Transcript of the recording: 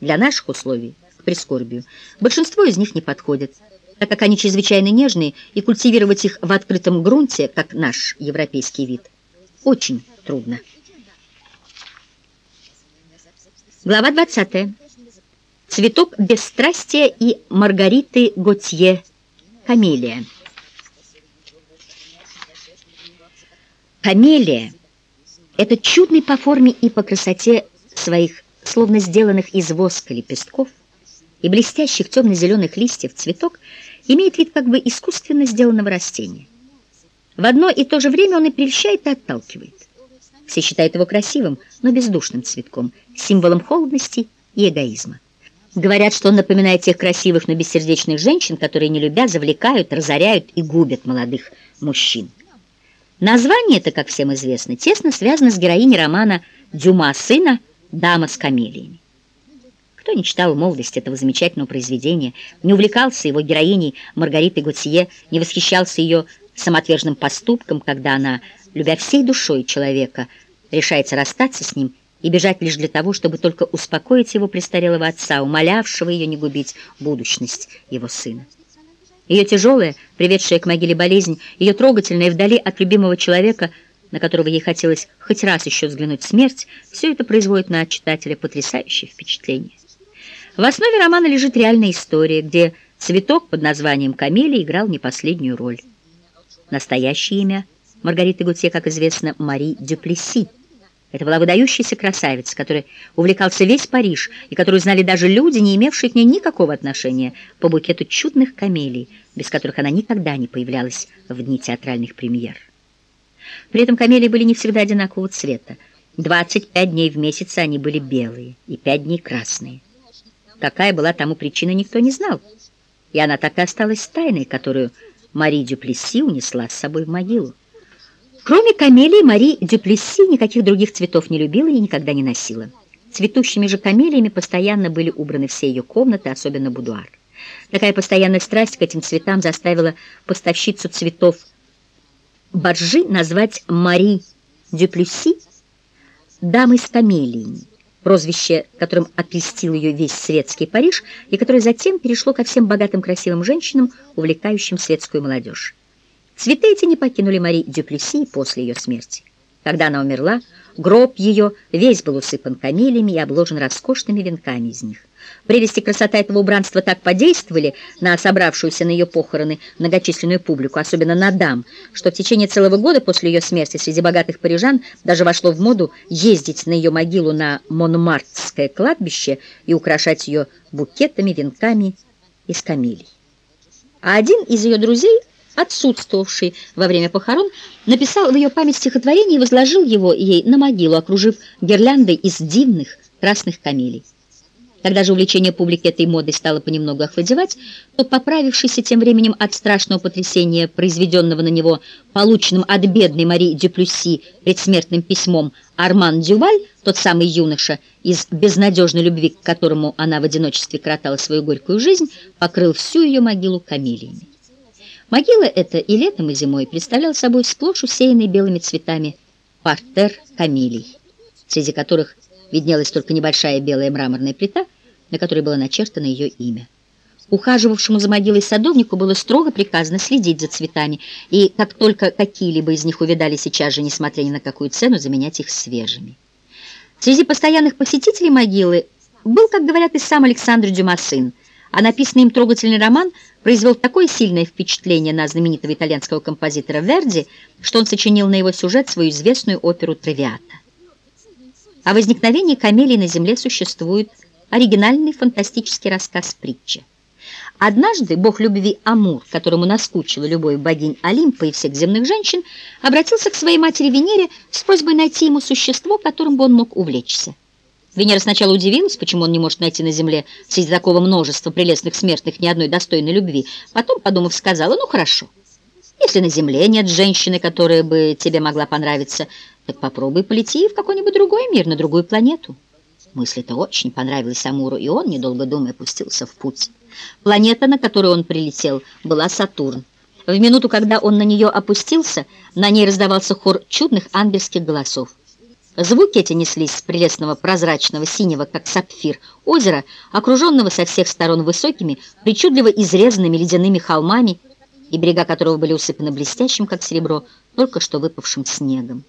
Для наших условий, к прискорбию, большинство из них не подходит, так как они чрезвычайно нежные, и культивировать их в открытом грунте, как наш европейский вид, очень трудно. Глава 20. Цветок бесстрастия и Маргариты Готье. Камелия. Камелия — это чудный по форме и по красоте своих, словно сделанных из воска лепестков и блестящих темно-зеленых листьев цветок, имеет вид как бы искусственно сделанного растения. В одно и то же время он и прельщает, и отталкивает. Все считают его красивым, но бездушным цветком, символом холодности и эгоизма. Говорят, что он напоминает тех красивых, но бессердечных женщин, которые, не любя, завлекают, разоряют и губят молодых мужчин. Название это, как всем известно, тесно связано с героиней романа Дюма «Сына. Дама с камелиями». Кто не читал в молодости этого замечательного произведения, не увлекался его героиней Маргаритой Готье, не восхищался ее самоотверженным поступком, когда она, любя всей душой человека, решается расстаться с ним и бежать лишь для того, чтобы только успокоить его престарелого отца, умолявшего ее не губить будущность его сына. Ее тяжелая, приведшая к могиле болезнь, ее трогательная вдали от любимого человека, на которого ей хотелось хоть раз еще взглянуть смерть, все это производит на читателя потрясающее впечатление. В основе романа лежит реальная история, где цветок под названием камелия играл не последнюю роль. Настоящее имя Маргариты Гутье, как известно, Мари Дюплесси. Это была выдающаяся красавица, которой увлекался весь Париж, и которую знали даже люди, не имевшие к ней никакого отношения, по букету чудных камелий, без которых она никогда не появлялась в дни театральных премьер. При этом камелии были не всегда одинакового цвета. 25 дней в месяц они были белые и 5 дней красные. Какая была тому причина, никто не знал. И она так и осталась тайной, которую Мари Дюплесси унесла с собой в могилу. Кроме камелий, Мари Дюплесси никаких других цветов не любила и никогда не носила. Цветущими же камелиями постоянно были убраны все ее комнаты, особенно будуар. Такая постоянная страсть к этим цветам заставила поставщицу цветов Боржи назвать Мари Дюплесси дамой с камелиями, прозвище, которым окрестил ее весь светский Париж, и которое затем перешло ко всем богатым красивым женщинам, увлекающим светскую молодежь. Цветы эти не покинули Мари Дюплеси после ее смерти. Когда она умерла, гроб ее весь был усыпан камелиями и обложен роскошными венками из них. Прелести красота этого убранства так подействовали на собравшуюся на ее похороны многочисленную публику, особенно на дам, что в течение целого года после ее смерти среди богатых парижан даже вошло в моду ездить на ее могилу на Монмартское кладбище и украшать ее букетами, венками из камелий. А один из ее друзей отсутствовавший во время похорон, написал в ее память стихотворение и возложил его ей на могилу, окружив гирляндой из дивных красных камелий. Когда же увлечение публики этой модой стало понемногу охладевать, то поправившийся тем временем от страшного потрясения, произведенного на него полученным от бедной Мари Дюплюси предсмертным письмом Арман Дюваль, тот самый юноша, из безнадежной любви к которому она в одиночестве кротала свою горькую жизнь, покрыл всю ее могилу камелиями. Могила эта и летом, и зимой представляла собой сплошь усеянный белыми цветами партер камелий, среди которых виднелась только небольшая белая мраморная плита, на которой было начертано ее имя. Ухаживавшему за могилой садовнику было строго приказано следить за цветами, и как только какие-либо из них увидали сейчас же, несмотря ни на какую цену, заменять их свежими. Среди постоянных посетителей могилы был, как говорят, и сам Александр Дюмасын, а написанный им трогательный роман произвел такое сильное впечатление на знаменитого итальянского композитора Верди, что он сочинил на его сюжет свою известную оперу «Травиата». О возникновении камелий на Земле существует оригинальный фантастический рассказ притчи. Однажды бог любви Амур, которому наскучила любовь богинь Олимпа и всех земных женщин, обратился к своей матери Венере с просьбой найти ему существо, которым бы он мог увлечься. Венера сначала удивилась, почему он не может найти на земле среди такого множества прелестных смертных ни одной достойной любви. Потом, подумав, сказала, ну хорошо, если на земле нет женщины, которая бы тебе могла понравиться, так попробуй полети в какой-нибудь другой мир, на другую планету. Мысль эта очень понравилась Амуру, и он, недолго думая, пустился в путь. Планета, на которую он прилетел, была Сатурн. В минуту, когда он на нее опустился, на ней раздавался хор чудных ангельских голосов. Звуки эти неслись с прелестного прозрачного синего, как сапфир, озера, окруженного со всех сторон высокими, причудливо изрезанными ледяными холмами, и берега которого были усыпаны блестящим, как серебро, только что выпавшим снегом.